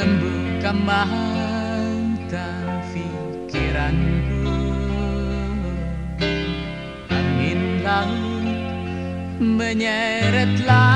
Membuka mata pikiranku. Angin laut menyeret langkahku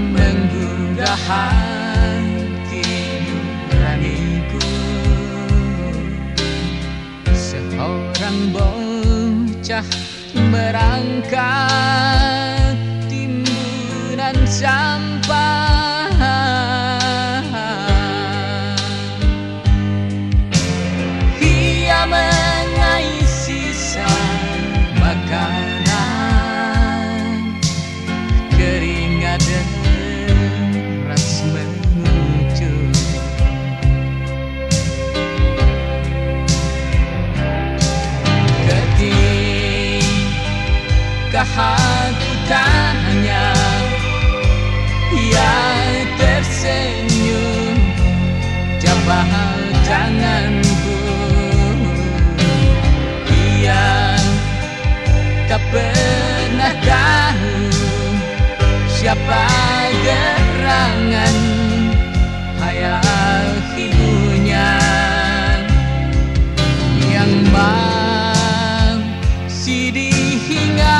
menggugah bocah berangkat timbunan sampah hanya Yang tersenyum Jabah tanganku. Yang tak pernah tahu Siapa gerangan Hayal ibunya Yang masih diingat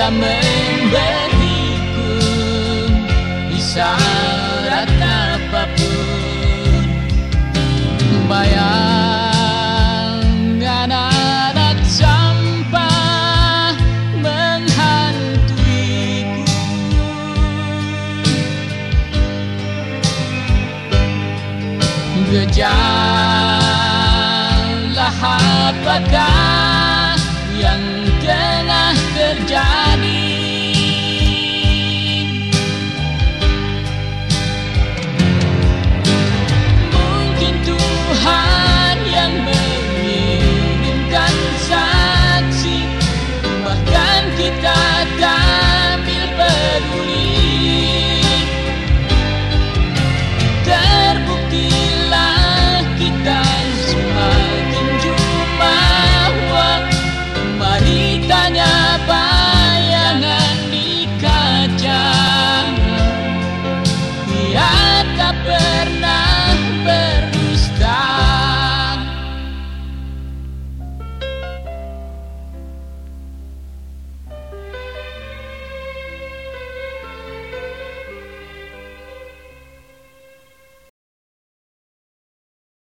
tak memberiku isyarat apa pun. Bayangan anak sampah menghantuiku. Gejala apakah quita